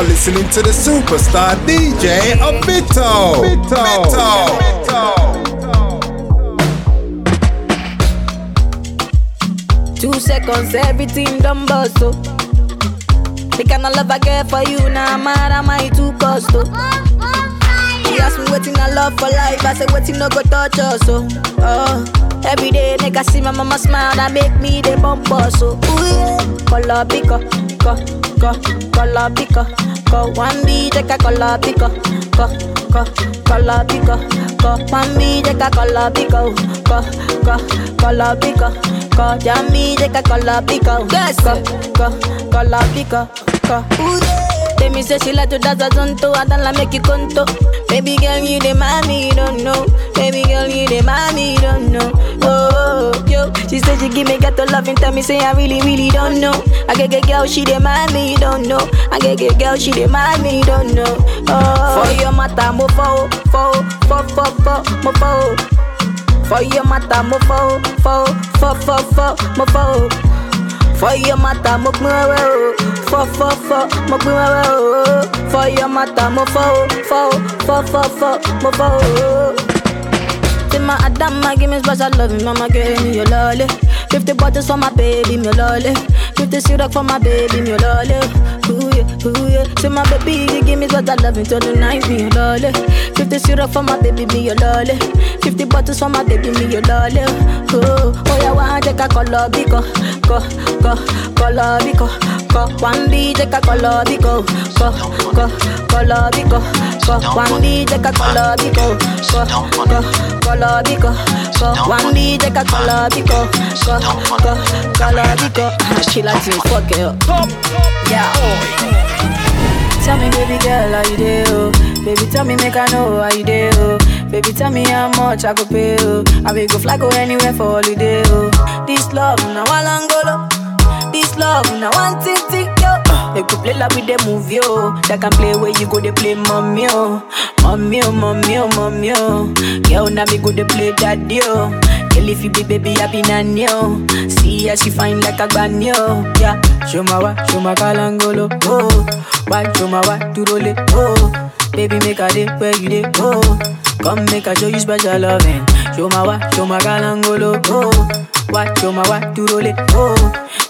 now listening to the superstar DJ Vito. Vito. Two seconds, everything done bust, oh. The kind of love I get for you, now nah, mad am I too cost, oh. He ask me waiting I love for life, I say waiting no go touch us, oh. oh. Every day, make I see my mama smile, that make me the bump us, oh. Ooh, yeah. Color pico, co, co, color pico, co. One B, take a color pico, co, co, color pico, co. One B, take a color pico, co, co, color pico, co. Jammy, take a color pico, yes, co, co, color pico, co. They me say she like to dance a zonto, I don't like make you conto. Baby girl, you the mommy, you don't know. Baby girl, you the mommy, you don't know. Oh, oh, yo. She said she give me gato love and tell me say I really, really don't know. I get get girl, she the mommy, you don't know. I get get girl, she the mommy, you don't know. Oh, for your mata, mo fo, fo, fo, fo, fo, mo fo. For your mata, mo fo, fo, fo, fo, fo, mo fo. For your mata, mo gbin wewe o. Fọ fọ fọ, mo gbin wewe o. For your mata, mo fọ o. Fọ o, fọ fọ fọ, mo fọ Say my Adama, give me special love, mama give me your lolly. Fifty bottles for my baby, me lolly. Fifty syrup for my baby, me lolly. Ooh yeah, ooh yeah. Say my baby, you give me special love until the night, me your lolly. Fifty syrup for my baby, me your lolly. Fifty bottles for my baby, me your lolly. Oh, oh yeah, one take a color biko, go, go, color biko, go. One B take a color biko, go, go, color biko, go. One B take a color biko, go, go, color biko, go. One B take a color biko, go, go, color biko. She like to fuck it up. Yeah. Tell me, baby girl, how you dey, oh? Baby, tell me, make I know how you dey, oh? Baby, tell me how much I go pay, oh? I will go fly go anywhere for holiday, oh? This love, now I long go This love, now one thing, thing, yo. They could play like with the movie, oh. That can play where you go, they play mommy, oh. Mommy, oh, mommy, oh, mommy, oh. Girl, now me go, they play daddy, oh. Girl, if you be baby, I be nanny, oh. See how she fine like a granny, oh. Yeah. Show my wa, show my kalangolo, oh. Why, show my wa, to roll it, oh. Baby, make a day where you dey, oh. Come make a show you special loving. Show my wa, show my kalangolo, oh. Why, show my wa, to roll it, oh.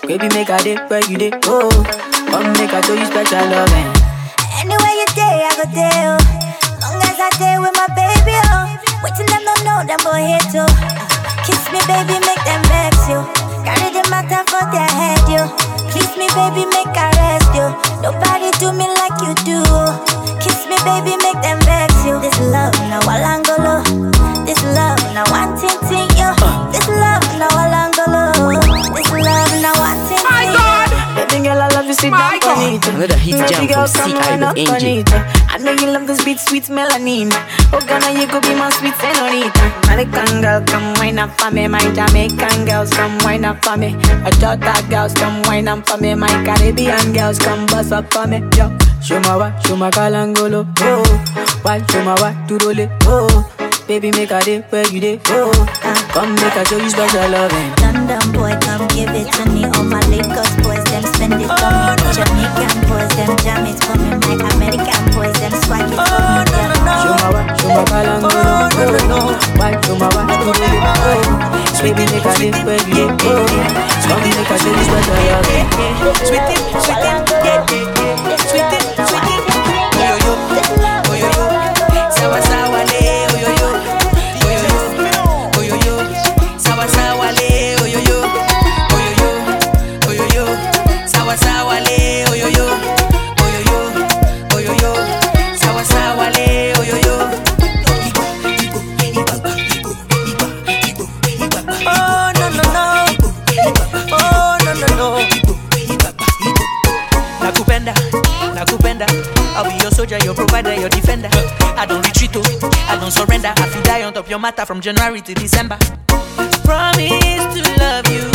Baby, make a day where you dey, oh. Come make a show you special loving. Anywhere you day, I go there. Oh. Long as I day with my baby, oh. Waiting them don't know them boy here too. Kiss me, baby, make them vex you. Carry the matter for their head, you. Please me, baby, make I rest you. Nobody do me like you do. Kiss me, baby, make them vex you. This love, now walangolo. This love, now one sit down God. on it. Another hit jam from C.I. wind up with Angie. I know you love this beat, sweet melanin. Oh, Ghana, you could be my sweet senorita. American girl, come wine up for me. My Jamaican girls, come wine up for me. My Jota girls, come wine up for me. My Caribbean girls, come bust up for me. Yo, show my wa, show my kalangolo. Oh, why show my wa, to roll it. Oh, baby, make a day where you day. Oh, ah, come make a show you special loving. London boy, come give it to me. All my Lagos boys, them spend it for me. Oh, Jamaican boys, them jam it for me. My American boys, them swag it for me. Oh, yeah. Show my wa, show my kalangolo. Oh, oh why show my wa, to roll it. Oh, baby, make a day where you day. Oh, come make a show you special loving. Sweetie, sweetie, yeah, sweetie, sweetie, don't surrender. I feel die on top your matter from January to December. Promise to love you,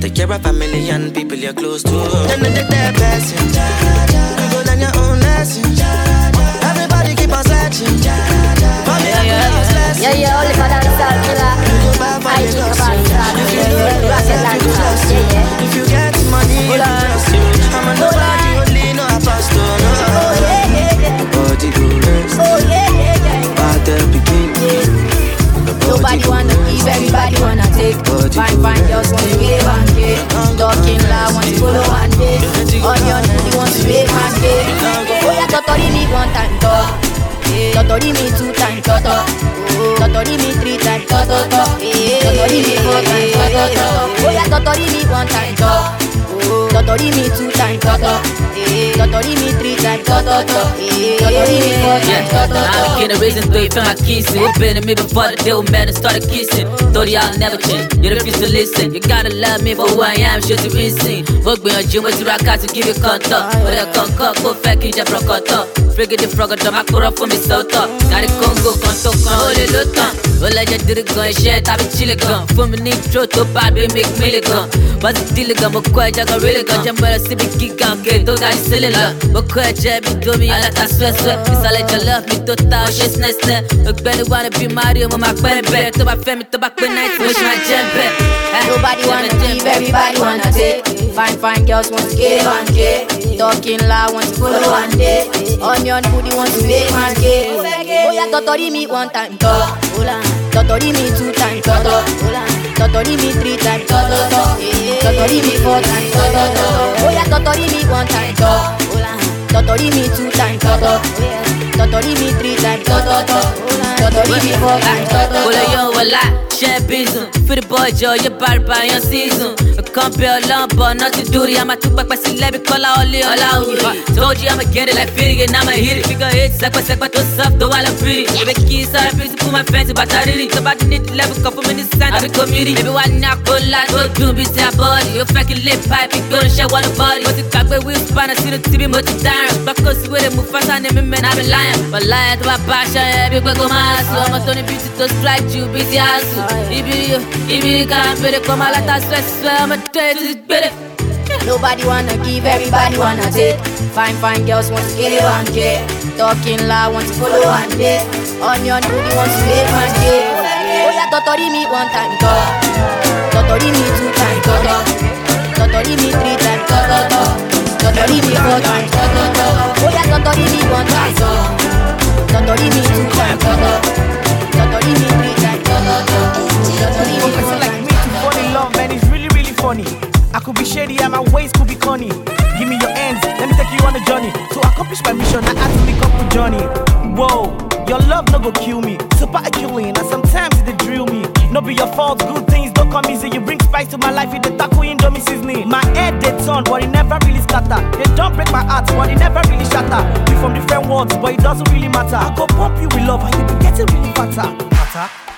Take care of family and people you're close to. Then the dead Onion booty want to make and get. Oh yeah, totori me one time, to. Totori me two time, to to. Totori me three time, to to to. Totori me four time, to to to. Oh yeah, totori me one time, to. Totori me two time, to to. Totori me three time, to to to. Totori me four time, to to to. I'm reason three for my kissing. Been to me before the deal man and started kissing? Thought y'all never change. You refuse to listen. You gotta love me for who I am. Shit to reason. Fuck me on gym with rock out to give you contact. But I can't cut, go fake in your brocoto. Figure the frog of my cura for me so tough. Got it Congo, con to con, it look on. Well, I just did it gun, shit, I be chilling gun. For me, need throw to oh, bad, we make milligan. What's the deal gun? But quite, I got really gun. Jump by the civic kick out, get to that silly love. But quite, jab me, do me, I let that sweat, sweat. It's all like you love me, to touch, yes, next, next. Look, belly wanna be Mario, back. To my family, to back, when night, jump back. Nobody wanna give, everybody wanna take. Fine, fine girls want to give and get. Talking loud, want to follow and day. Onion booty want to make and get. Oh yeah, totori me one time, to. Totori me two time, to to. Totori me three time, to to to. Totori me four time, to to to. Oh yeah, totori me one time, to. Totori me two time, to to. Totori me three time, to to to. Totori me four time, to to Well, to. yo, well, I share business. For the boy, Joe, you bad by your season. I can't be alone, but not to do. I'm a two back, but still let me call out all the out. Told you I'ma get it like fitting, and I'ma hit it. Figure hits, like what's like, but to soft, though I'm pretty. Baby, keys are busy, put my fancy, but I really. So about the need level, come from in the sand, I be community. Baby, why not go like, go do, be say body. You fucking lip pipe, you gonna share one body. But the cock, we will span, I see the TV, but it's down. Because with it, move fast, and them men, I be lying. But lying to my passion, yeah, big go my ass. I'm a Tony Beauty to strike you, busy hustle. Ibi, ibi, can't be the come out, let us stress, I'm a better. Nobody wanna give, everybody wanna take. Fine, fine girls want to give and get. Talking loud, want to follow and day. Onion booty want to make and get. Oh yeah, totori me one time, to. Totori me two time, to to. Totori me three time, to to to. Totori me four time, to to to. Oh yeah, totori me one time, to. Totori me two time, to to. Person like me to fall in love, man, it's really, really funny. I could be shady and my ways could be corny. Give me your ends, let me take you on a journey. To accomplish my mission, I had to link up with Johnny. Whoa, your love no go kill me. Super killing, and sometimes they drill me. No be your fault, good things don't come easy. You bring spice to my life, it the taco indomie seasoning. My head they turn, but it never really scatter. They don't break my heart, but it never really shatter. We from different worlds, but it doesn't really matter. I go pump you with love, and you be getting really fatter. fatter.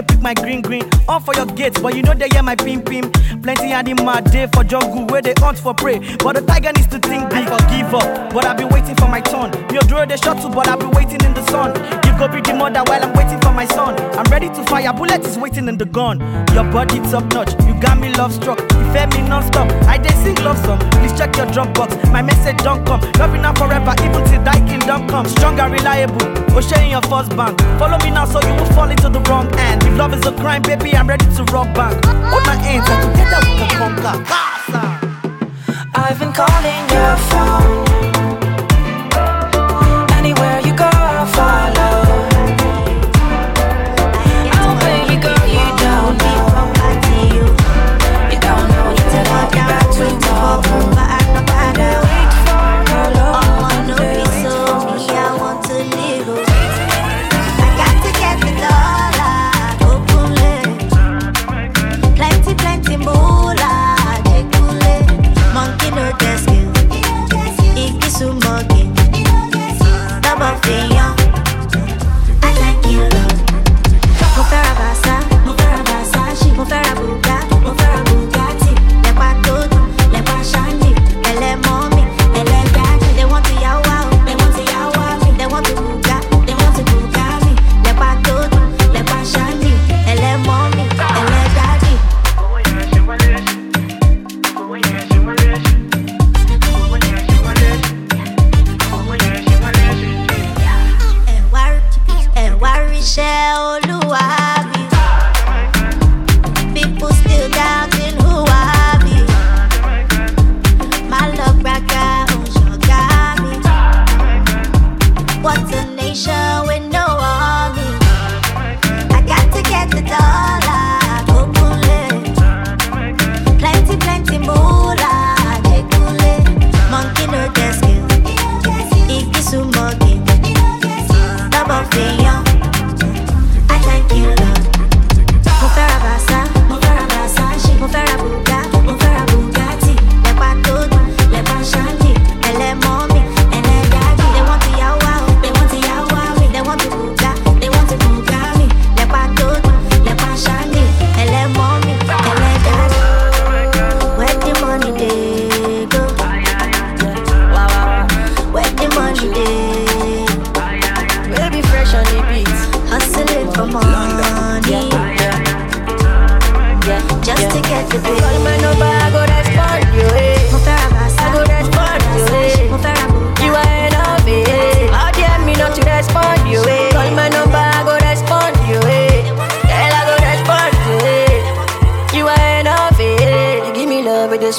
they pick my green green. All for your gates, but you know they hear my pim pim. Plenty animal day for jungle where they hunt for prey. But the tiger needs to think big or give up. But I've been waiting for my turn. Me draw the shot too, but I've been waiting in the sun. You go be the mother while I'm waiting for my son. I'm ready to fire, bullet is waiting in the gun. Your body top notch, you got me love struck. You fed me non-stop. I did sing love song. Please check your drum box. My message don't come. Loving now forever, even till die kingdom come. Strong and share in your first bank. Follow me now so you will fall into the wrong hand. If love is a crime, baby, I'm ready to rock back. Hold my hands and together we can conquer. I've been calling your phone.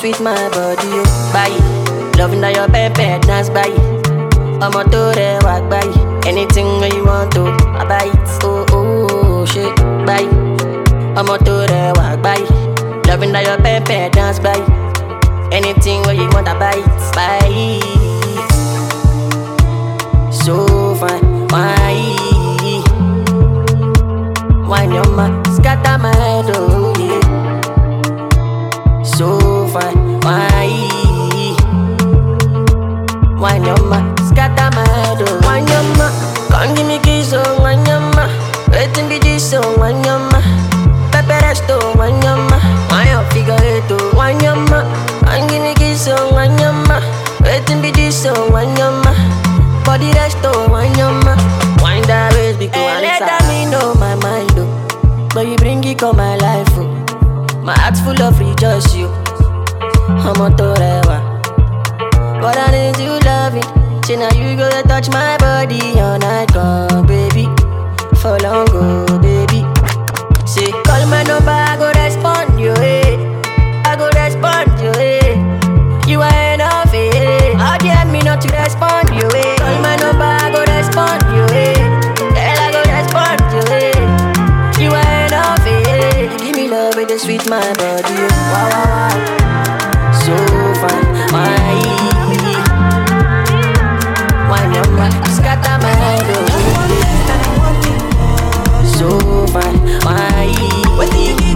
Sweet my body, oh. Buy. Loving that your pepe dance it. I'ma do that walk by it. Anything you want to, I buy it. Oh, oh, oh, shit, buy. I'ma do that walk it. Loving that your pepe dance it. Anything where you want, I buy it, buy. So fine, why? Wine your ma, scatter my head, oh yeah. So fine, why? Wine your ma, scatter my head, oh Wine your ma, come give me kiss, oh Wine your ma, waiting be this, oh Wine your ma Pepper rest, oh Wine your ma, wine your figure eight, oh Wine your ma, come give me kiss, oh Wine your ma Waiting be this, oh Wine your ma Body rest, oh Wine your ma Wine that waist, big one Let me know my mind, oh But you bring it come my life, oh My heart's full of rejoice, you I'm a torewa but I need you loving. Say now you gonna touch my body all night long, baby. For long, go, baby. Say call my number, I go respond you, eh. I go respond you, eh. You are enough, eh. How dare me not to respond you, eh. Call my number, I go respond you, eh. Girl, I go respond you, eh. You are enough, eh. You give me love with the sweet my body, fine, why? What do you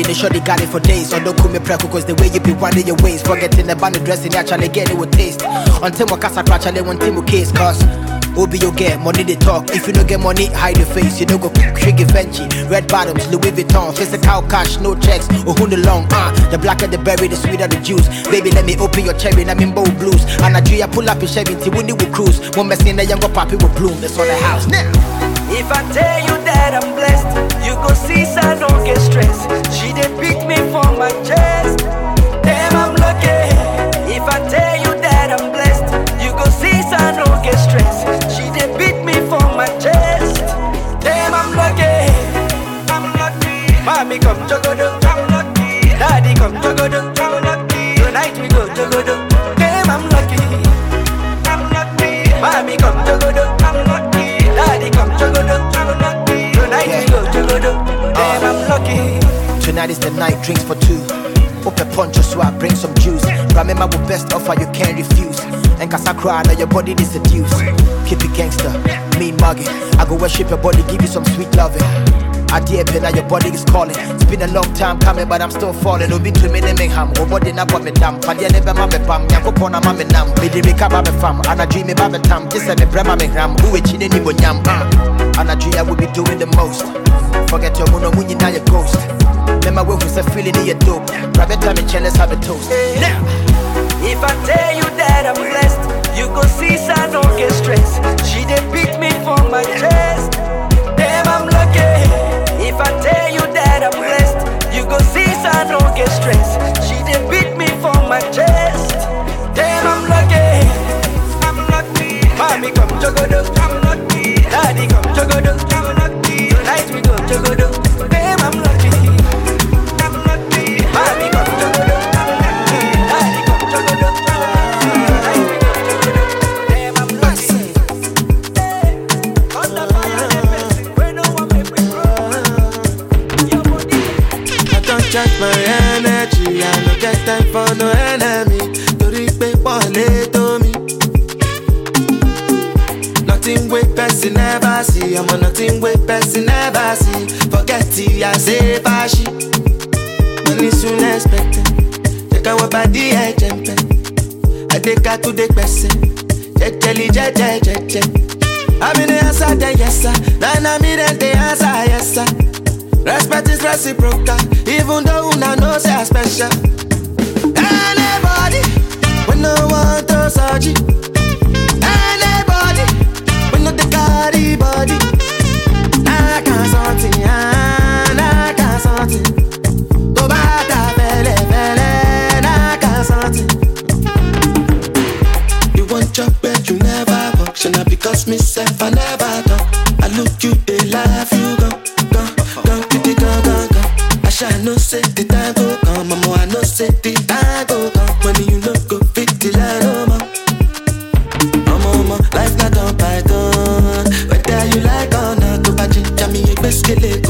Body they sure they got it for days. Don't call me preko cause the way you be winding your waist. Forgetting the band dressing, actually get it with taste. Until my casa I one team case cause. Obi you get money they talk. If you don't get money, hide your face. You don't go Shiggy Fenty, red bottoms, Louis Vuitton, physical cash, no checks, or who the long uh The blacker the berry, the sweeter the juice. Baby, let me open your cherry, I'm in bold blues. And I I pull up in Chevy, Winnie will cruise. One mess in the younger poppy will bloom. That's on the house now. If I tell you that I'm blessed, you go see, so don't get stressed. She did pick me from my chest. Damn, I'm lucky. If I tell you that I'm blessed, you go see, so don't get stressed. She did beat me for my chest. Mommy come jogodo. Daddy come jogodo. Tonight we go jogodo. Damn, I'm lucky. Mommy come jogodo. Daddy come jogodo. Tonight we go jogodo. Damn, I'm lucky. Tonight is the night, drinks for two. Open poncho so I bring some juice. Remember what best offer you can't refuse. And cause I cry, now your body is seduced. Keep it gangster, mean mugging. I go worship your body, give you some sweet loving. I dare pen your body is calling. It's been a long time coming, but I'm still falling. Obi to me name ham. Body na what me dam. Padia never mame pam. Yanko pona mame nam. Me di rika babe fam. And I dream me babe tam. Just say me brema me gram. Who we chine ni bo. And I dream I will be doing the most. Forget your mono muni now your ghost. Remember when we say feeling in your dope. It time let's have a toast. Now. If I tell you that I'm blessed, you go see, so I don't get stressed. She did beat me from my chest. I don't get stressed. She did beat me from my chest. Damn, I'm lucky. I'm lucky. Mommy come jogodo. I'm lucky. Daddy come jogodo. I'm lucky. Tonight we go jogodo. Time for no enemy. Torí pé pọ̀lẹ́ tó mi. Nothing wey person never see, ọmọ nothing wey person never see. Forget it, I say fàṣì. Money soon expected, jẹ́ káwọn bá dí ẹ̀jẹ̀ ń pẹ́. Adéka tó dé gbẹ̀sẹ̀, jẹ́jẹ́lì jẹ́jẹ́ jẹ́jẹ́. Àmì ní answer then yes sir, nana mi then dey answer yes sir. Respect is reciprocal, even though una know say I special. Anybody, no you. Anybody, no the body. Can't sort it, can't sort it. Can't sort it. You want your bed, you never walk. Because myself I never talk. I look you, they laugh you. I shall know say the time go come, uh, mama. I know say the time go come. When you know go fit the line, oh mama. Mama, mama, life not on python. Uh, whether you like or not, go back to me, you best kill it,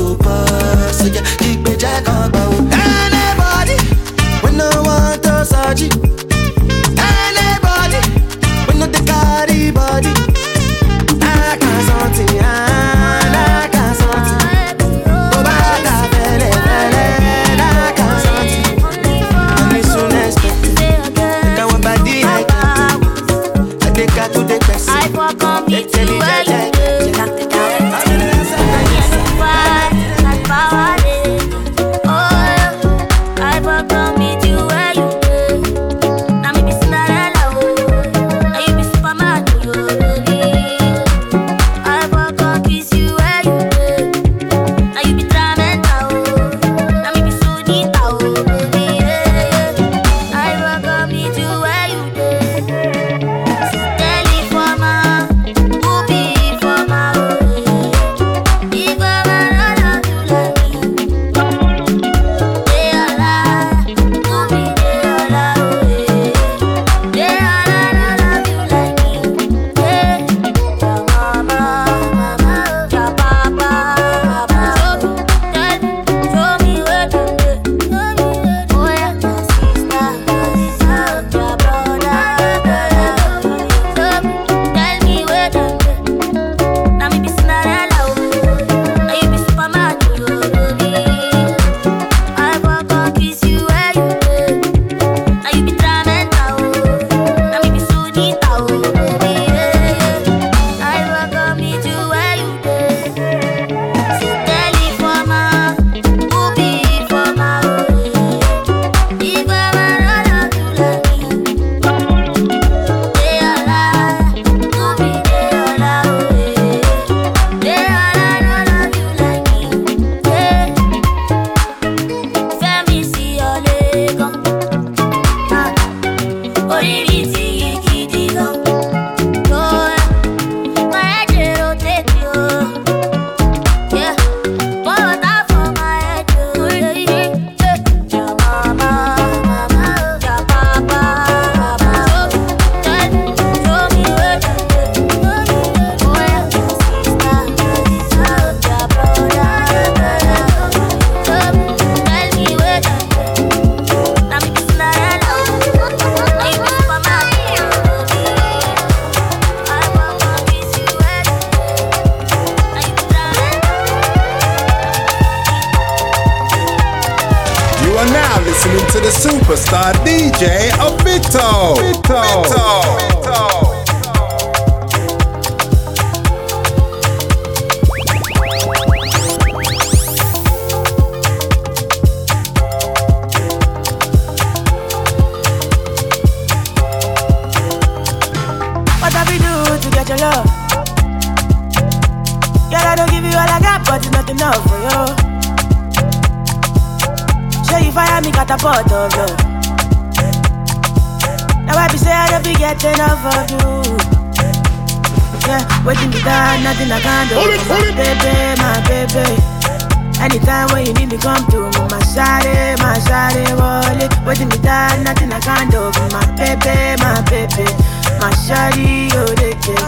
My shawty, oh, they get.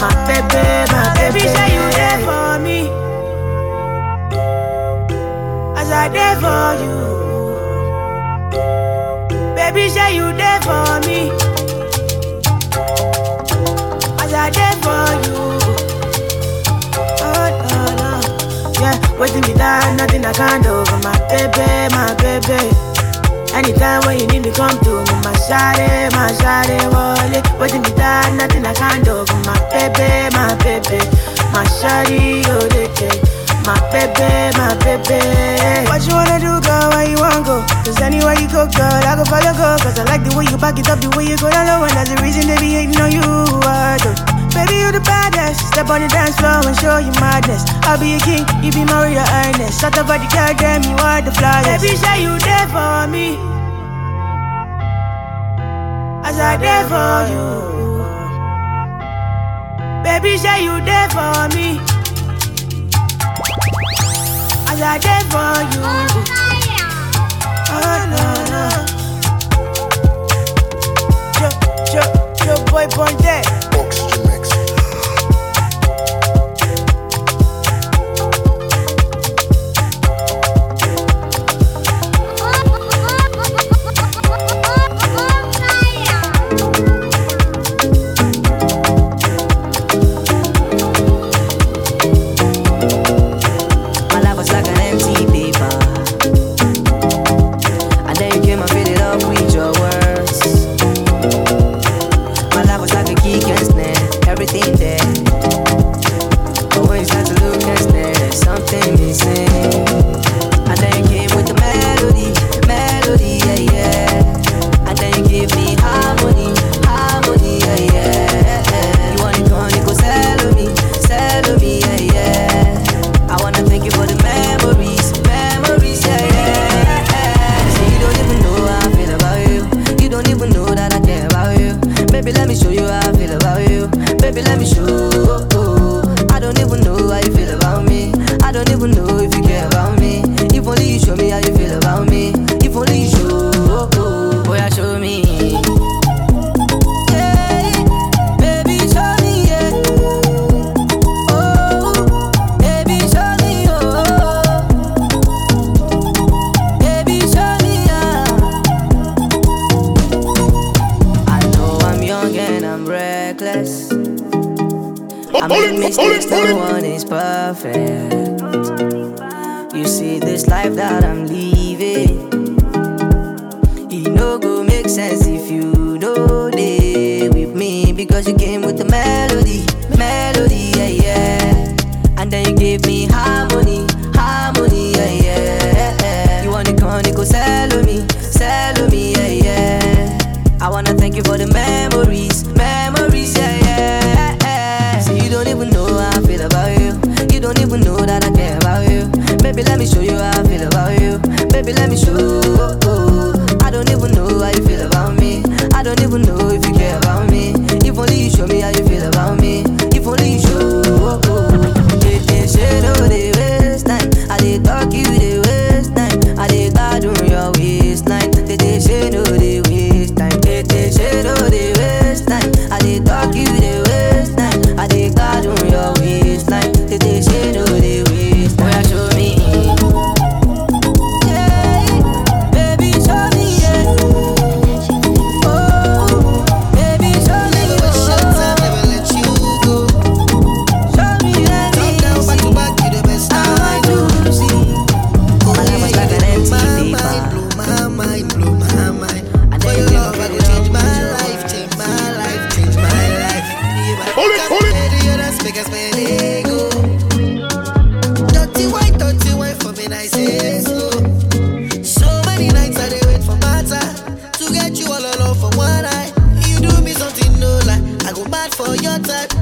My baby, my baby. Baby, say you there for me. As I there for you. Baby, say you there for me. As I there for you. Oh, no, no. Yeah, waiting me down, nothing I can't do for my baby, my baby. Anytime when you need me, come to me, my shawty, my shawty, wallet. Waiting me down, nothing I can't do my baby, my baby. My shawty, oh, they. My baby, my baby. What you wanna do, girl? Where you wanna go? Cause anywhere you go, girl, I go follow, go. Cause I like the way you back it up, the way you go down low. And that's the reason they be hating on you. Uh, I do. Baby, you the baddest. Step on the dance floor and show you madness. I'll be a king, you be Maria Ernest. Shut up the girl, damn, you are the flyest. Baby, say you there for me. As I there for you. Baby, say you there for me. Cause I did for you. Oh, no, no. Yo, yo, yo, boy, Bonde. Oxygen type.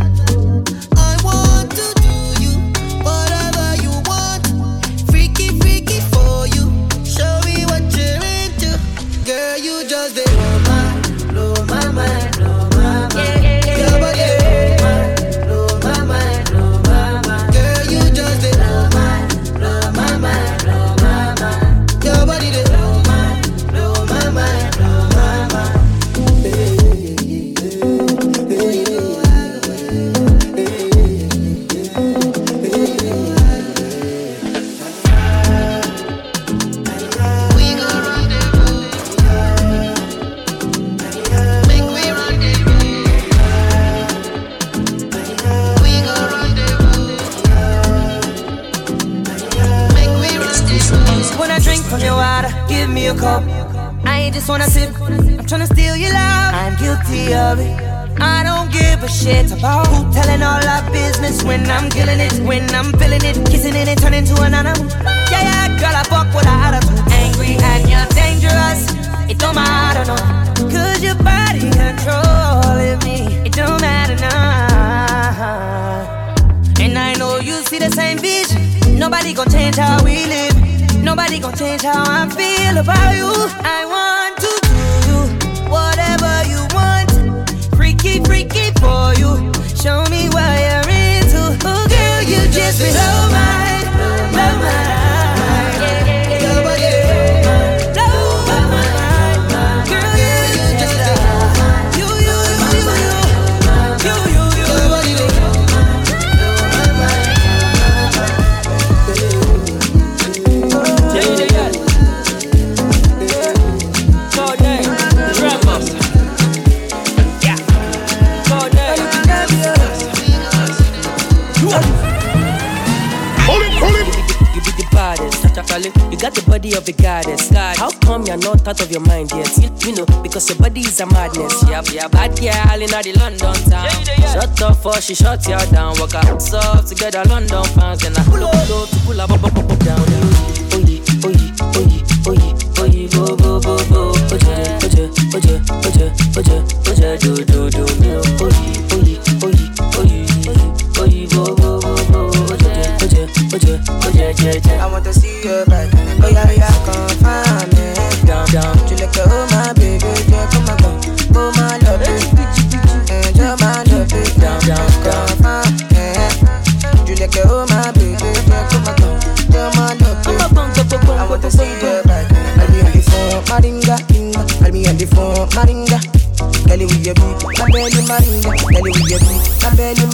Yeah, yeah, bad girl in the London town. Shut up for she shut you down. Walk up soft together, London fans. Then I pull up, pull up, pull up, pull up, pull up down. Oh yeah, oh yeah, oh yeah, oh yeah, oh yeah, bo bo bo bo. Oje, oje, oje, oje, oje, oje, do do do me. Oh yeah, oh yeah, oh yeah, oh yeah, oh yeah, bo bo bo bo. Oje, oje, oje, oje, oje, oje. I want to see your back. Oh yeah, yeah, come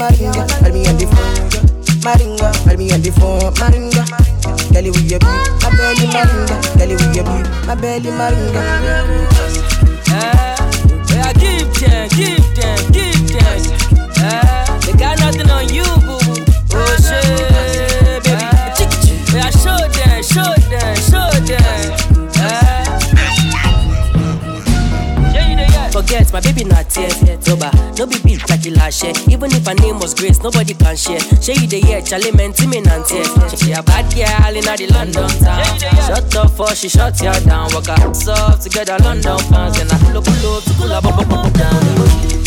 Maringa. I'll be on the phone, Maringa. I'll be on the phone, Maringa. With your beat, my belly Maringa. With your beat, my belly Maringa. Yeah, give them, give them, give them. Yeah, they got nothing on you, boo my baby not yet, Toba. No be big like last year. Even if her name was Grace, nobody can share. Share you the year, Charlie me nantie. She a bad girl in the London town. Shut up for she shut you down. Walk up soft together, London fans. And I pull up, pull up, pull up, pull up, pull up down.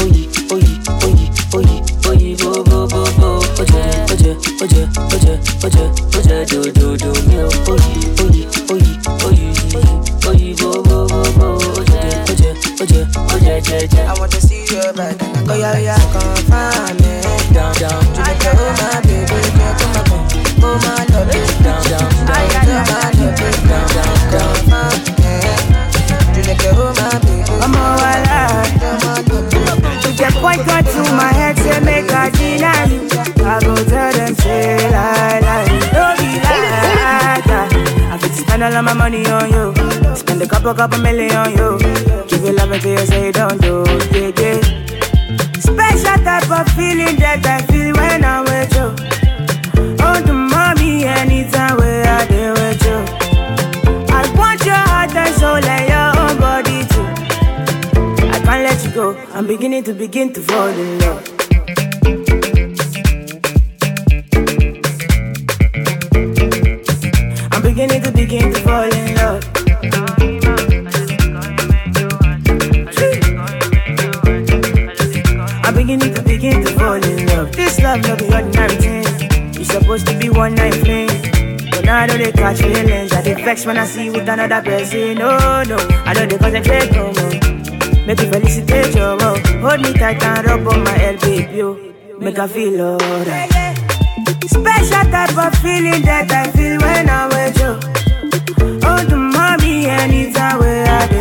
Oh yeah, oh yeah, oh yeah, oh yeah, oh yeah, bo bo bo bo. Oje, oje, oje, oje, oje, oje, do do do me. Oh yeah, oh yeah, oh yeah, oh yeah, oh yeah, bo bo bo bo. Oje, oje, oje, oje, oje, oje. I want to see your back. Oh yeah, yeah, come find me. Down, down. You oh my baby, yeah, come on, come, oh my love, baby. Down, down, I got your my love, baby. down, down, down. Come find me. You like oh my baby. I'm all alive. To get point gun to my all of my money on you. Spend a couple, couple million on you. Give you love until you say don't do, yeah, yeah. Special type of feeling that I feel when I'm with you. Oh, the mommy, anytime where I deal with you. I want your heart and soul and your own body too. I can't let you go. I'm beginning to begin to fall in love. Begin to fall in love. I'm beginning to begin to fall in love. This love no be ordinary thing. It's supposed to be one night fling. But now I know they catch feelings. I dey vex when I see with another person. No, no, I know they concentrate no more. Make you felicitate your love. Hold me tight and rub on my head, baby. oh. Make I feel alright. Special type of feeling that I feel when I'm with you. Mommy, anytime where I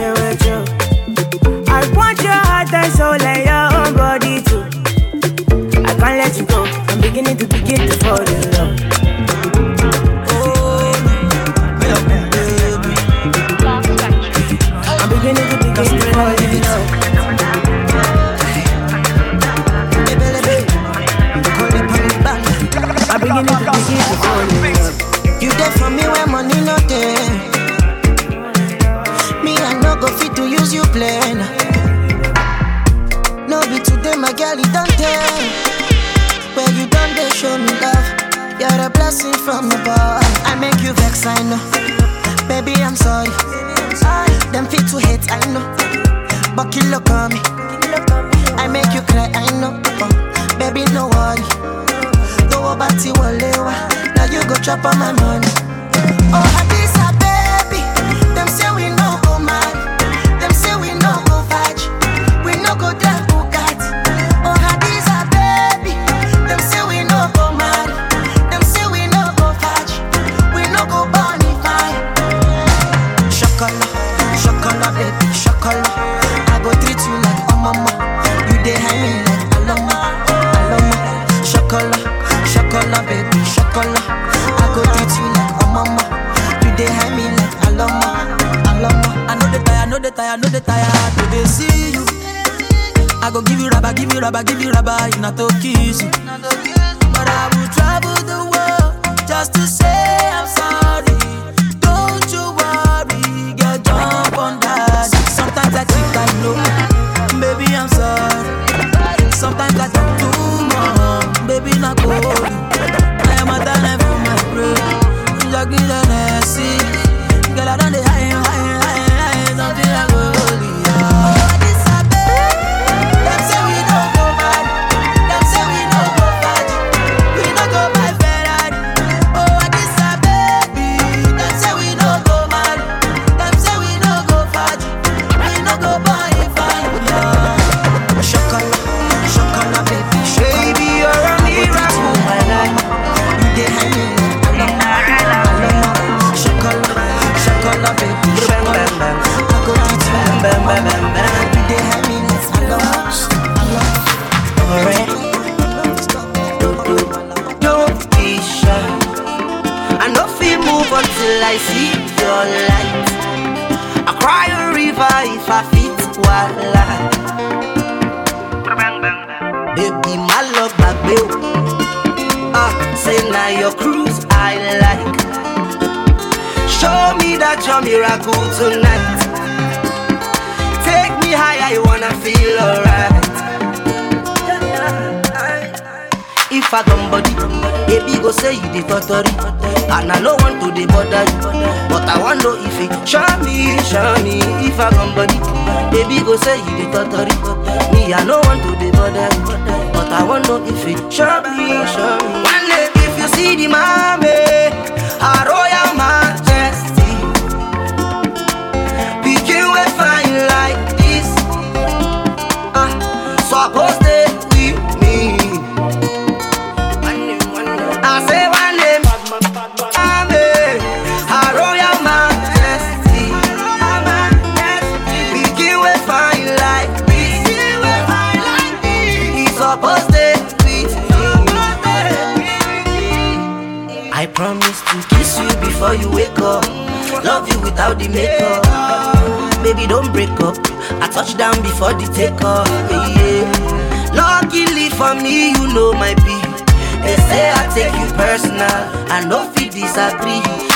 rubber, give you rubber, you not to kiss say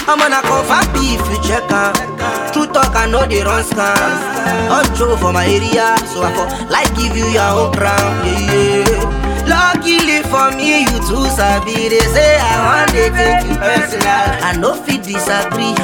I'm gonna cover beef check checker. True talk, I know they run scams. I'm true for my area, so I for like give you your own crown. Yeah, yeah. Luckily for me, you two sabi. They say I want to take you personal. I know fit disagree.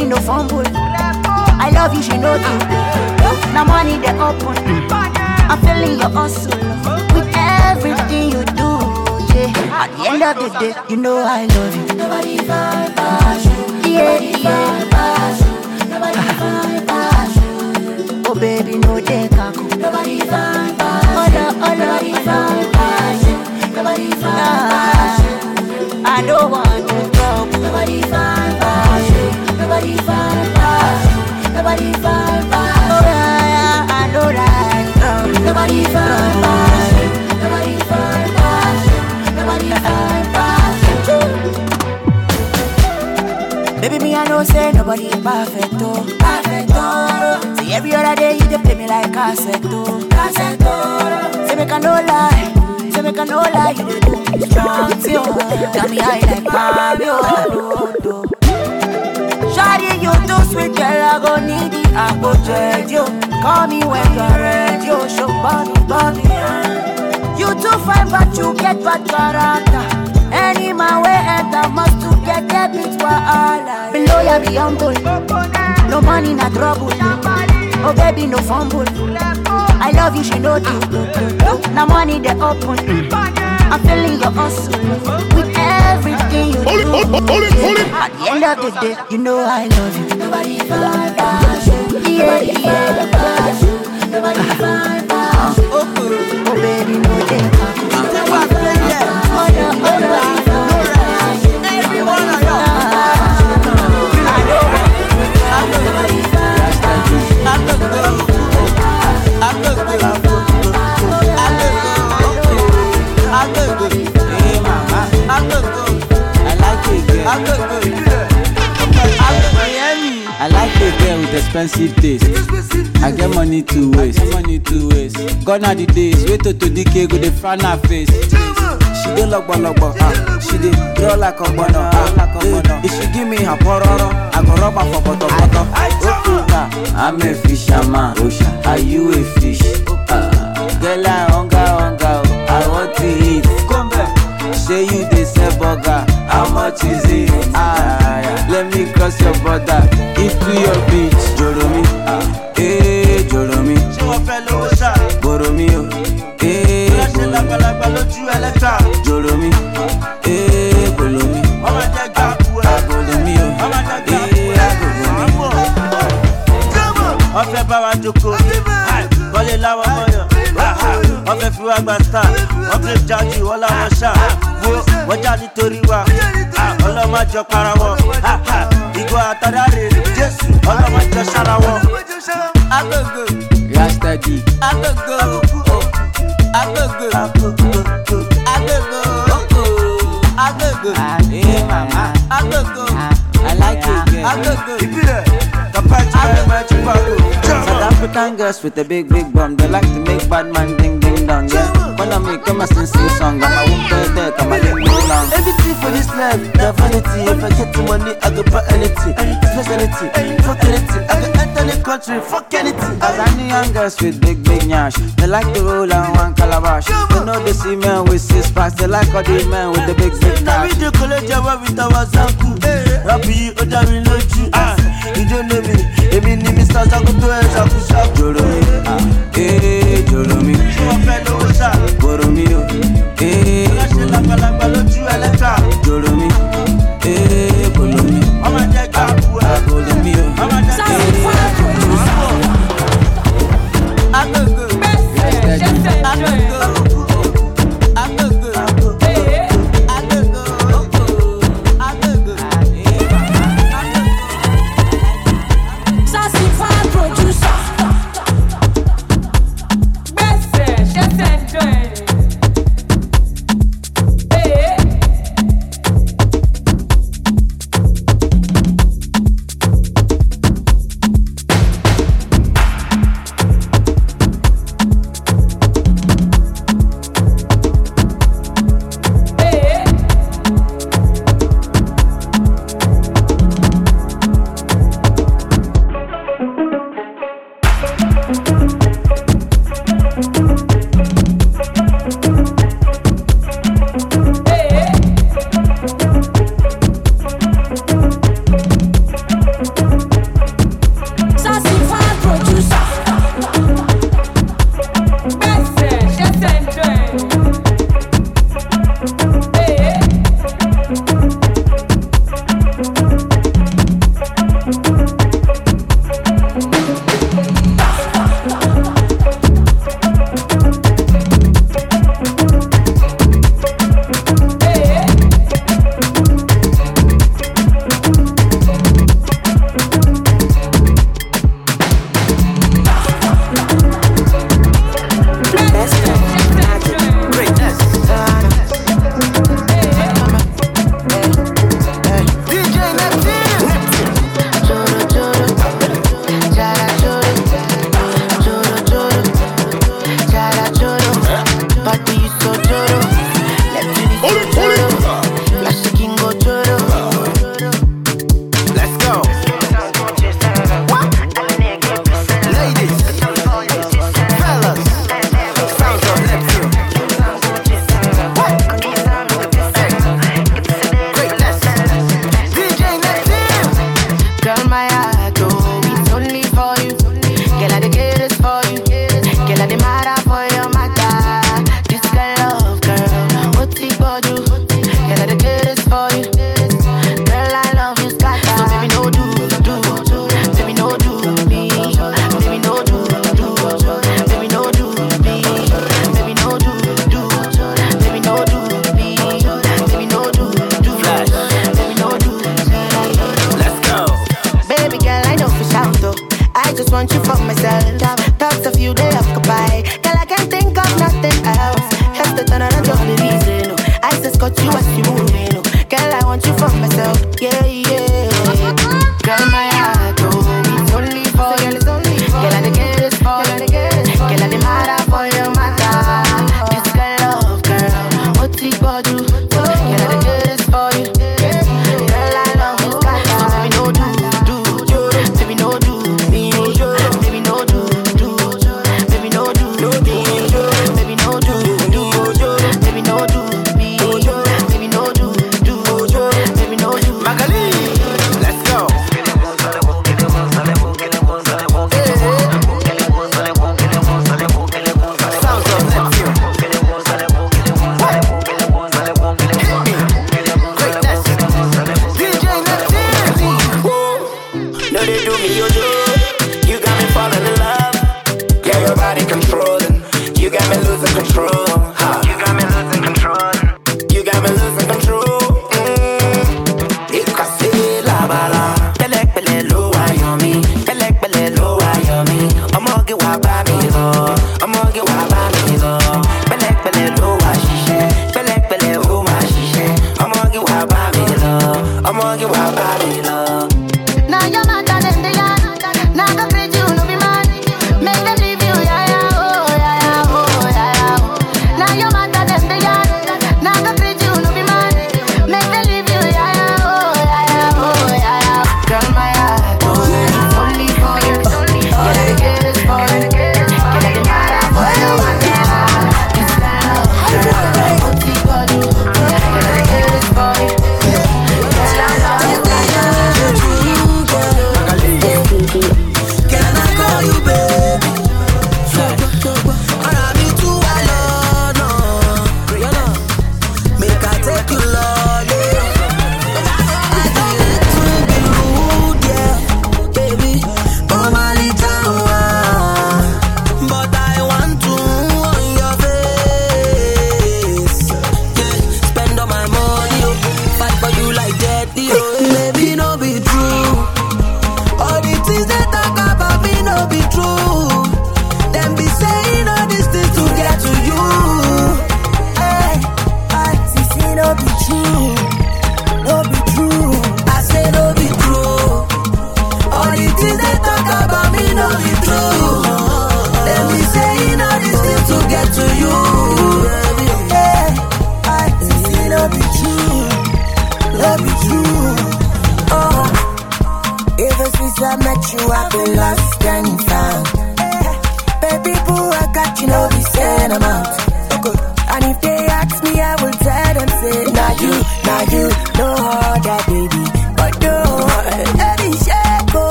body no fumble. I love you, she know you. Now money they open. I'm feeling your hustle with everything you do. Yeah. At the end of the day, you know I love you. Nobody fight but nobody Yeah, yeah. Nobody fight but you. Oh baby, no they can't. Nobody fight but you. Nobody fight but you. Nobody fight but you. I don't want to trouble. Nobody fight. Nobody fall back. I Nobody fall back. Baby, me I know say nobody perfect. Oh. Perfect oh. See every other day you just play me like cassette oh. Oh. Say make I no lie. Say make I no lie. You do strong thing. Tell me how you like Pablo oh. You too sweet, girl, I go need it, I go check you. Call me when you're ready, oh, show body, body. You too fine, but you get bad character. Any man way enter must to get debit wahala. Below ya be humble, no money na trouble. Oh baby no fumble. I love you, she know you. Now money they open. I'm feeling your hustle with everything you do. At the end of the day, you know I love you. Nobody find pass you. Nobody Yeah, yeah. Nobody find pass you. Oh, oh. oh baby, no they I expensive taste. I get money to waste. Gone are the days. Wait till to decay go the front her face. She dey logbo, ah. She dey draw like a ah. Eh, If she give me her pororo, I go rub her for. Okay, nah. I'm a fisherman. Are you a fish? Ah. Girl, I hunger, hunger. oh. I want to eat. Come back. Say you dey sell burger. How much is it? Ah, cross your border into your beach. Joromi, ah, eh, Joromi. Ṣé wọ́n fẹ́ lówó ṣá? Boromi o, eh, Bóyá ṣe lágbàlagbà lójú ẹlẹ́ta. Joromi, eh, Bolomi. Wọ́n máa jẹ́ gbàgbó ẹ̀. Bolomi o, Wọ́n máa jẹ́ gbàgbó ẹ̀. Wọ́n fẹ́ bá wa jókòó. Kọ́lé láwọn mọ̀yàn. Wọ́n fẹ́ fi wá gba star. Wọ́n fẹ́ jáde wọ́n láwọn ṣá. Wo wọ́n já nítorí wa. Ọlọ́mọjọ para wọn. Ìgò àtàrà rè Jésù. Ọlọ́mọjọ ṣára wọn. Agogo. Rastadi, Agogo. Agogo. Agogo. Agogo. Agogo. eh, mama. Agogo. I like it, girl. Agogo. Ìbílẹ̀. Kàpá ìtura ẹ̀ máa ti fago. South African girls with a big, big bum. They like to make bad man ding, ding, dong. Yeah. When I make them a sing, sing song. I'm a whoop there, there, come a ding, ding, dong. Everything for this life, the vanity. If I get the money, I go buy anything. Anything, fuck anything. I can enter the country, fuck anything. Tanzanian girls with big, big nyash. They like to roll on one calabash. They know they see men with six packs. They like all the men with the big, big cash. we dey collect our with our zanku. Rapi yìí ó dá mi lójú. Ah, You don't know me, èmi ni Mr. Zakuto ẹ̀ ṣàkóṣàkó. Joromi, ah, eh, Joromi. Ṣé wọ́n fẹ́ lówó ṣá? Boromi,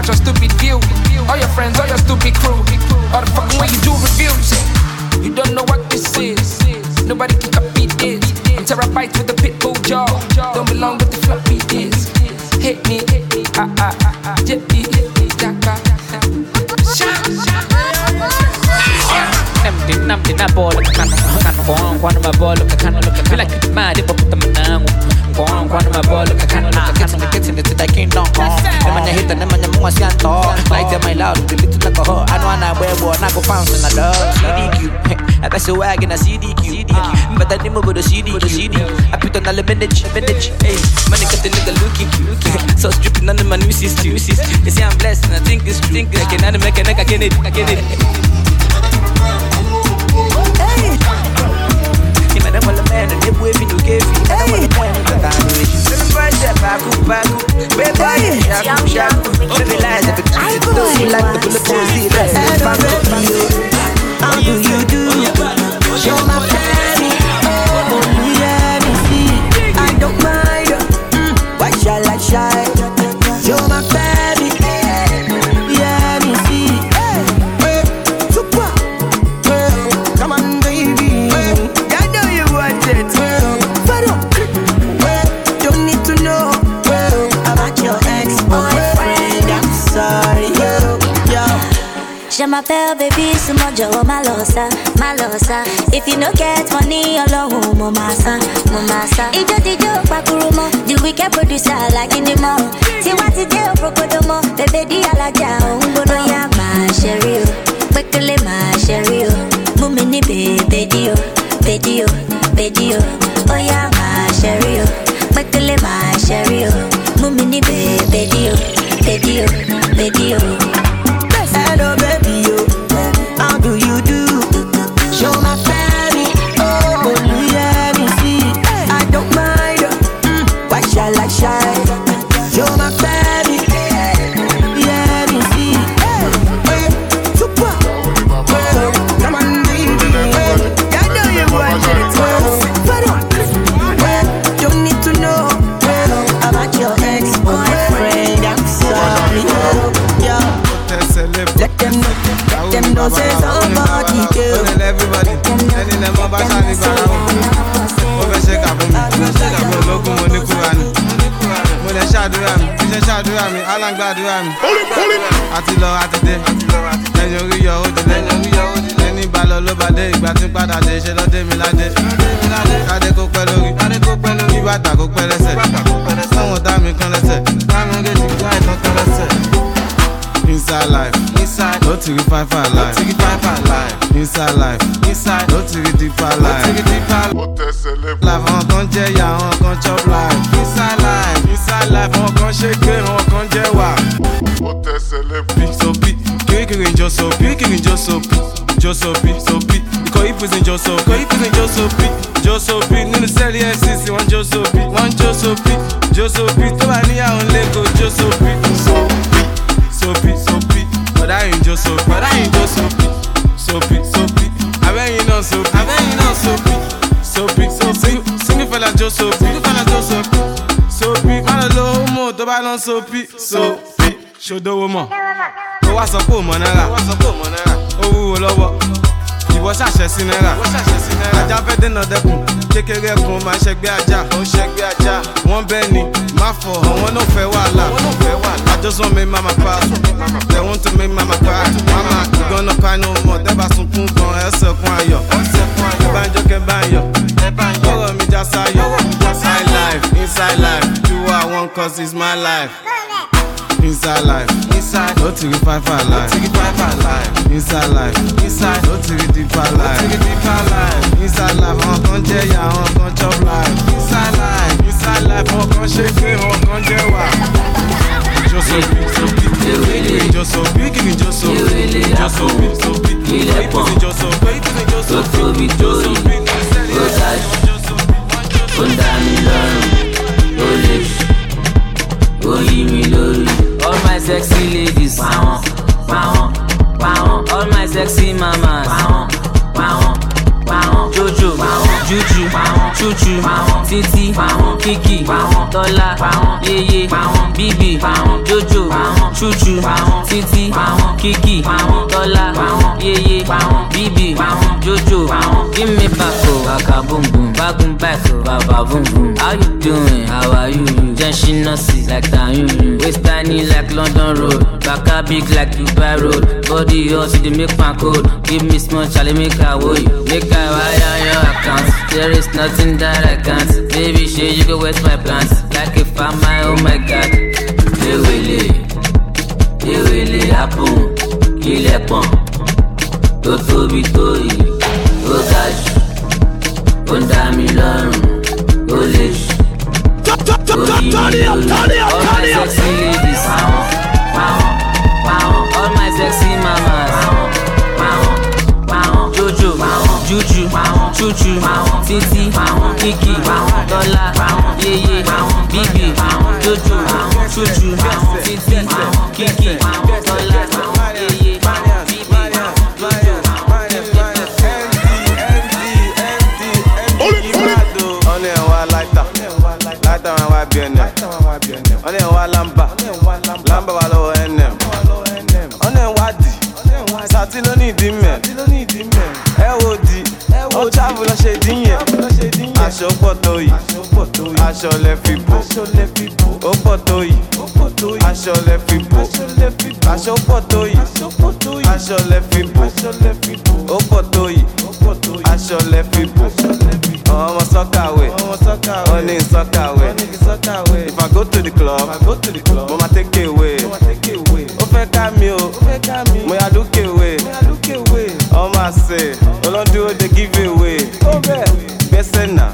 about your stupid view? All your friends, all your stupid crew. All the fucking way you do reviews. You don't know what this is. Nobody can copy this. I'm terabytes with the pit bull jaw. Don't belong with the floppy disks. Hit me, ah ah ah ah, hit me, jacka. Namdi na bolo kakano kakano Kwan kwan ma bolo kakano kakano Like it mad ipo puta manangu Kwan kwan ma bolo kakano look kakano We getting into that kingdom come Neman ya hita neman ya munga siyanto Like them my loud na ko ho Ano ana webo na ko pounce na do CDQ I got so wagon a CDQ uh-huh. But I didn't move a CDQ I put on the bandage bandage Hey. Money got the nigga looking So stripping on the man who sees They say I'm blessed and I think it's think I can make a nigga get it I get it Imana wala mena ne bwe binu gefi Imana wala mwana kakano ishi Sema mbasha baku baku Beba ya shaku shaku Baby lies every time Do you like the bullet pussy Like the baku How do you do? Show my family. Je m'appelle baby, c'est mon job, ma losa, ma losa. If you no get money, alone, mo massa, mo massa. Ijo dijo, pakurumo, the wicked producer like in the mall. See what it do, prokodomo, baby di alaja, umbono ya ma sherry pekele ma sherry o. Mumi baby dio, baby baby. Oh ya ma sherry pekele ma sherry o. Mumi baby dio, baby baby Show my inside, no to the five five life, no to the five five life. Inside life, inside, no to the deeper life, no to the deeper life. Life àwọn kan jẹ́ ìyá, àwọn kan chop life. Inside life, inside life, àwọn kan ṣe gbé, àwọn kan jẹ́ wà. Ó tẹ̀sẹ̀ lẹ́bi. So bí kirikiri ń jó so bí kirikiri ń jó so bí jó so bí so bí ikọ̀ ìpèsè ń jó so ikọ̀ ìpèsè ń jó so bí jó so bí nínú sẹ́ẹ̀lì FCC wọ́n jó so bí wọ́n jó so bí jó so bí tó bá níyàwó lẹ́kọ̀ọ́ jó so bí bọ̀dá yìí jó sopi bọ̀dá yìí jó sopi sopi sopi abẹ́yìn náà sopi abẹ́yìn náà sopi sopi sopi fella jó sopi fella jó sopi sopi má lọ lo homo tó bá lọ sopi sopi ṣòdowó mọ̀ ó wá sọ pé ò mọ̀ náírà ó wúwo lọ́wọ́ ìwọ ṣàṣẹ sí náírà. Ajá fẹ́ dènà dẹkùn kékeré kun máa ṣẹgbẹ́ ajá. Ó ṣẹgbẹ́ ajá. Wọ́n bẹ́ẹ̀ ni. Má fọ àwọn náà fẹ́ wàhálà. I just want make mama pass they want to make mama cry mama you gonna cry no more tẹ́bà sunkún gan ẹsẹ̀ kún ayọ̀. Jó kẹ́ bá yọ̀. Ọ̀rọ̀ mi já sáyọ̀. Inside life inside life. Do what I want cause it's my life. Inside life, inside, no to the five five life. Inside life, inside, no to the deeper life. Inside life, àwọn kan jẹ́ ìyá, àwọn kan chop life. Inside life, inside life, àwọn kan ṣe pé àwọn kan jẹ́ wà. Josobi, sobi, kiri josobi, kiri josobi, josobi, sobi, ìpèsè josobi, ìpèsè josobi. Pound, Chuchu, Titi, Kiki, Tola, Yeye, Bibi, Jojo, Chuchu, Titi, Kiki, Tola, Yeye, Bibi, Jojo. Give me back, oh, baka boom boom, back back, oh. How you doing? How are you? Jenshi nurses like that, you. Waist tiny like London Road, baka big like Dubai Road. Body hot, dey make my code. Give me small, Charlie, make I woe you. Make I wire your account. There is nothing that I can't. Baby, shit, you go waste my plans. Like if I'm my, oh my god. They will it. They will it happen. Kill a pump. Tó tóbi tó yìí, ó ga jù. Ó ń dá mi lọ́rùn, ó lè jù. Orí mi lórí. All my sexy ladies. All my sexy mamas. Chuchu, Titi, Kiki, Tola, Yeye, Bibi, Jojo, Chuchu, Titi, Kiki, Tola, Yeye, Ọ̀nà ẹ̀wà láìta, láìta wọn wá bí ẹnẹ̀. Ọ̀nà ẹ̀wà lámbà, lámbà wà lọ́wọ́ ẹnẹ̀. Ọ̀nà ẹ̀wà dì, sàtí ló ní ìdí mẹ́. Ó travel lọ ṣe dín yẹn. Aṣọ pọ̀ tó yìí, aṣọ lẹ fi bò. Ó pọ̀ tó yìí, aṣọ lẹ fi bò. Aṣọ pọ̀ tó yìí, aṣọ lẹ fi bò. Ó pọ̀ tó yìí, aṣọ lẹ fi bò. Ọmọ sọ́kàwé, wọ́n ní sọ́kàwé. If I go to the club, mo ma take away. Ó fẹ́ ká mi o, mo yà lókè wé. Ọmọ àṣẹ, olóńdúró dey give away. Gbẹ́sẹ̀ nà,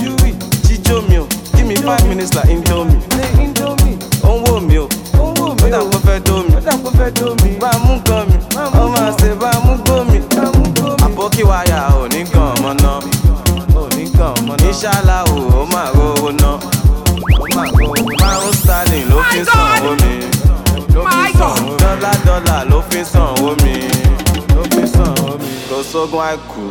júrì. Jíjó mi o, give me five minutes like indomie. Ó ń wò mí o, ó dà kó fẹ́ dó mi. Bá a mú gan mi, sógun àìkú,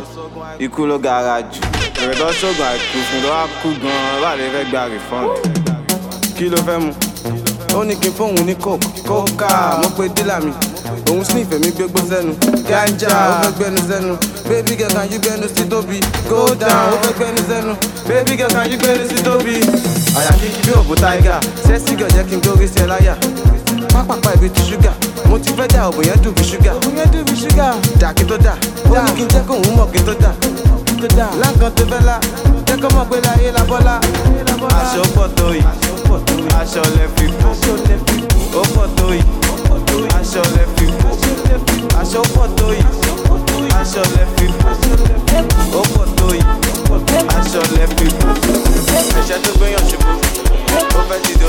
ikú ló gara jù. Èrè tó ṣògùn àìkú fún ló wá kú gan-an, lè fẹ́ gba refund. Kí ló fẹ́ mu? Ó ní kí n fóun ní coke. Kókà mo pe dílà mi. Òun sì ìfẹ́ mi gbégbó sẹ́nu. Ganja ó fẹ́ gbẹnu sẹ́nu. Baby girl can you gbẹnu sí tóbi? Go down ó fẹ́ gbẹnu sẹ́nu. Baby girl can you gbẹnu sí tóbi? Àyà kí bí òbó tiger. Sẹ́sì gàn jẹ́ kí n gbórí sí ẹ láyà. Pápápá ibi ti ṣúgà. Mo ti fẹ́ dà òbò yẹn dùn bí ṣúgà. Òbò yẹn dùn bí ṣúgà. Dà kí tó dà. Ó ní kí n jẹ́ kóun mọ̀ kí tó dà. Láǹkan tó fẹ́ la. Jẹ́ kó mọ̀ pé láyé la bọ́lá. Aṣọ pọ̀ tó yìí. Aṣọ lẹ fi bò. Ó pọ̀ tó yìí. Aṣọ lẹ fi bò. Aṣọ pọ̀ tó yìí. Aṣọ lẹ fi bò. Ó pọ̀ tó yìí. Aṣọ lẹ fi bò. Ẹ̀ṣẹ̀ tó gbéyàn ṣubú. Ó fẹ́ dìde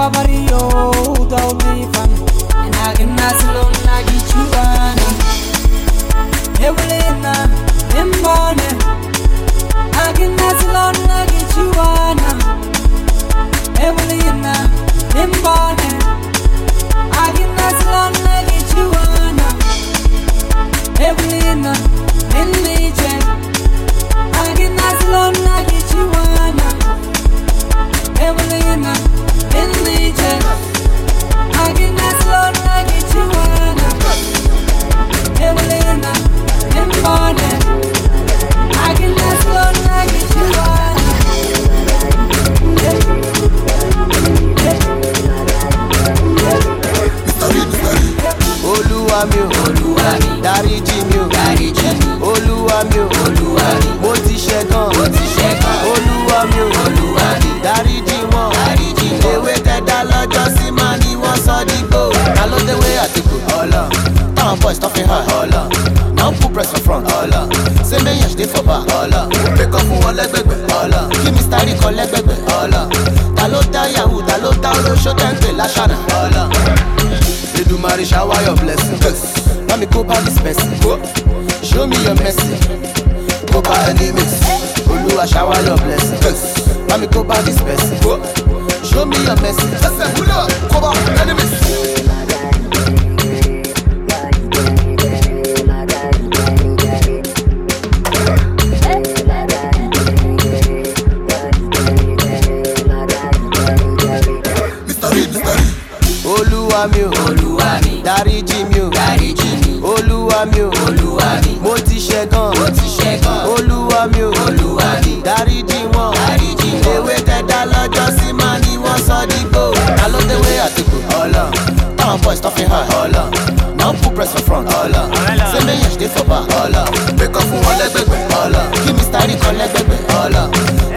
Vamos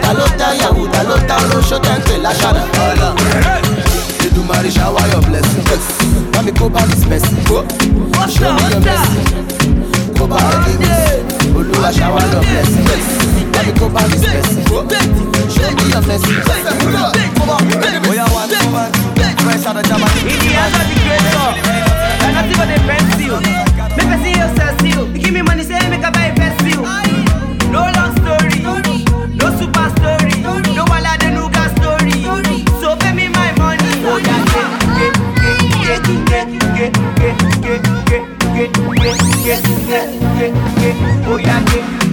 ta ló dáyàwó ta ló dáró ṣó tẹ́ ń pè láṣàdá. Shower your blessing. Bá mi kó bá this person. Show me your mercy. Kó bá ọdún mi. Olúwa shower your blessing. Bá mi kó bá this person. Show me your mercy. Oya wa ni wa fresh out of Jama. Indiana the creator. Na nothing but a pencil. Make I see yourself seal. You give me money, say make I buy a pencil. No long get get get get. Oh yeah, get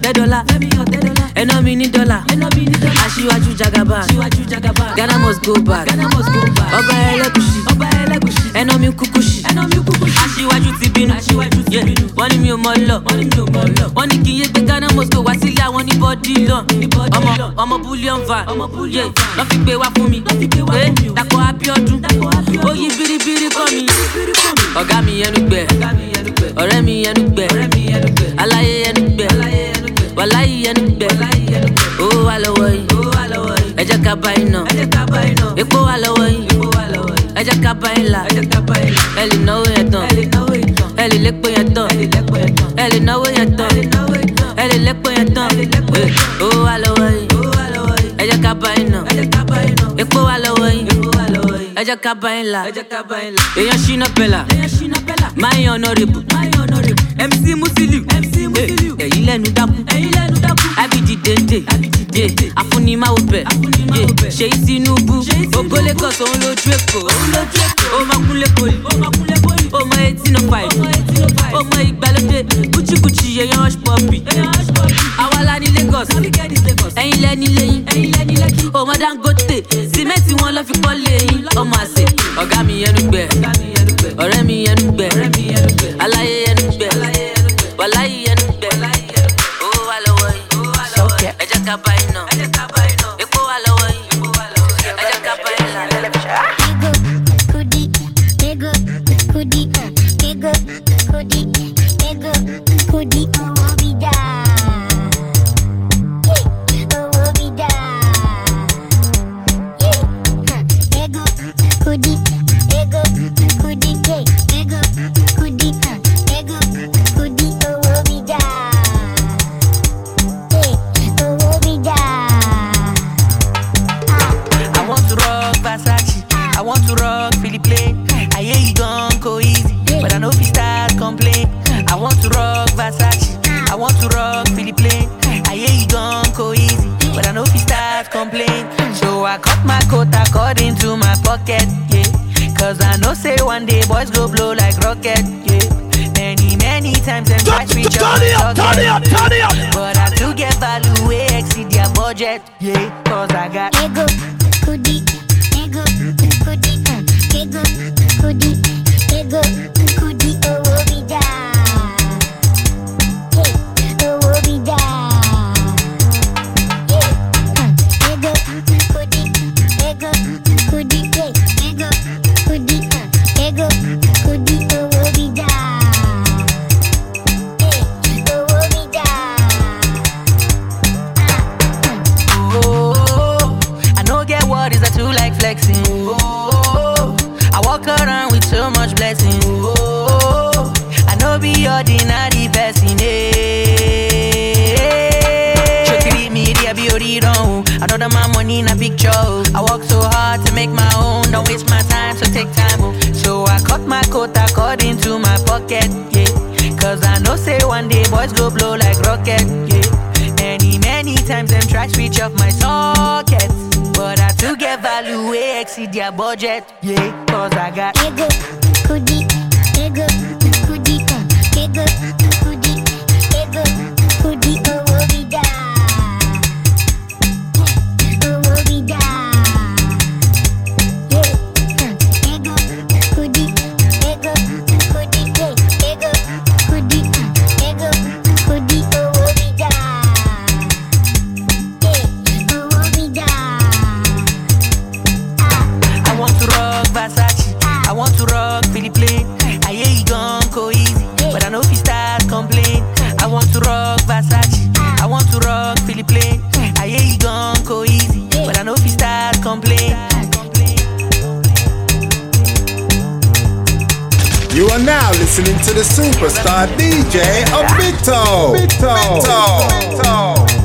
ọ̀tẹ́ dọ́là. Ẹná mi ní dọ́là. Aṣíwájú jagaba. Ghana must go back. Ọba ẹlẹ́gùsì ẹná mi kúkúsì aṣíwájú ti bínú. Wọ́n ní mi ò mọ lọ. Wọ́n ní kí n yé gbé ghana must go wá sílé àwọn ní bọ́dí lọ. Ọmọ bullion Yeah, lọ́ fi gbé wá fún mi. Dàpọ̀ abiodun. Ó yí biribiri kọ́ mi. Ọ̀gá mi yẹnu gbẹ. Ọ̀rẹ́ mi yẹnu gbẹ. Aláyé yẹnu gbẹ wàláyé yẹnu gbẹ owó wà lọ́wọ́ yìí ẹ jẹ́ ká bá iná. Epo wà lọ́wọ́ yìí ẹ ká bá ilà ẹ náwó yẹn tán. Ẹ lè lépo yẹn tán. Ẹ lè náwó yẹn tán. Ẹ lè lépo yẹn tán. Owó wà lọ́wọ́ yìí ẹ jẹ́ ká bá iná. Epo wà lọ́wọ́ yìí ẹ ká bá ilà èèyàn ṣínà pẹ̀lá. Máa yan honourable mc musiliu ẹ̀yìn lẹ́nu dákú. Abidi dende ye afunimawo bẹ̀ ṣèyí tinubu. Ogolekos òun lójú èkó. Ó máa kúnlé poli. Ó mọ eighteen oh five. Ó mọ ìgbàlódé. Kúchíkúchí èèyàn hush puppy. Àwa la ní lagos. Ẹ̀yin lẹ́ni lẹ́yìn ó mọ dangote. Sìmẹ́ǹtì wọn lọ́ fi kọ́ lẹ́yìn ọmọ àṣẹ. Ọ̀gá mi yẹnu gbẹ. Ọ̀rẹ́ mi yẹnu gbẹ. Aláyé yẹnu gbẹ. Wàláyé yẹnu gbẹ owó wà lọ́wọ́ yìí ẹ jẹ́ ká ká bá iná. Epo wà lọ́wọ́ yìí. Ẹ jẹ́ ká I cut my coat according to my pocket, yeah. Cause I know say one day boys go blow like rocket, yeah. Many, many times them try to reach turn it up, turn it up, turn it up. But I do get value way exceed their budget, yeah. Cause I got ego, kudi, ego, kudi, uh, ego, kudi, ego, ordinary person. Eh. Shokiri me there be original. I know that my money in a picture. oh. I work so hard to make my own. Don't waste my time, so take time. oh. So I cut my coat according to my pocket. Yeah. Cause I know say one day boys go blow like rocket. Yeah. Many, many times them try switch off my socket. But I do get value way exceed their budget. Yeah, cause I got ego, kudi, ego, ego, You are now listening to the superstar DJ of Vito. Vito. Vito.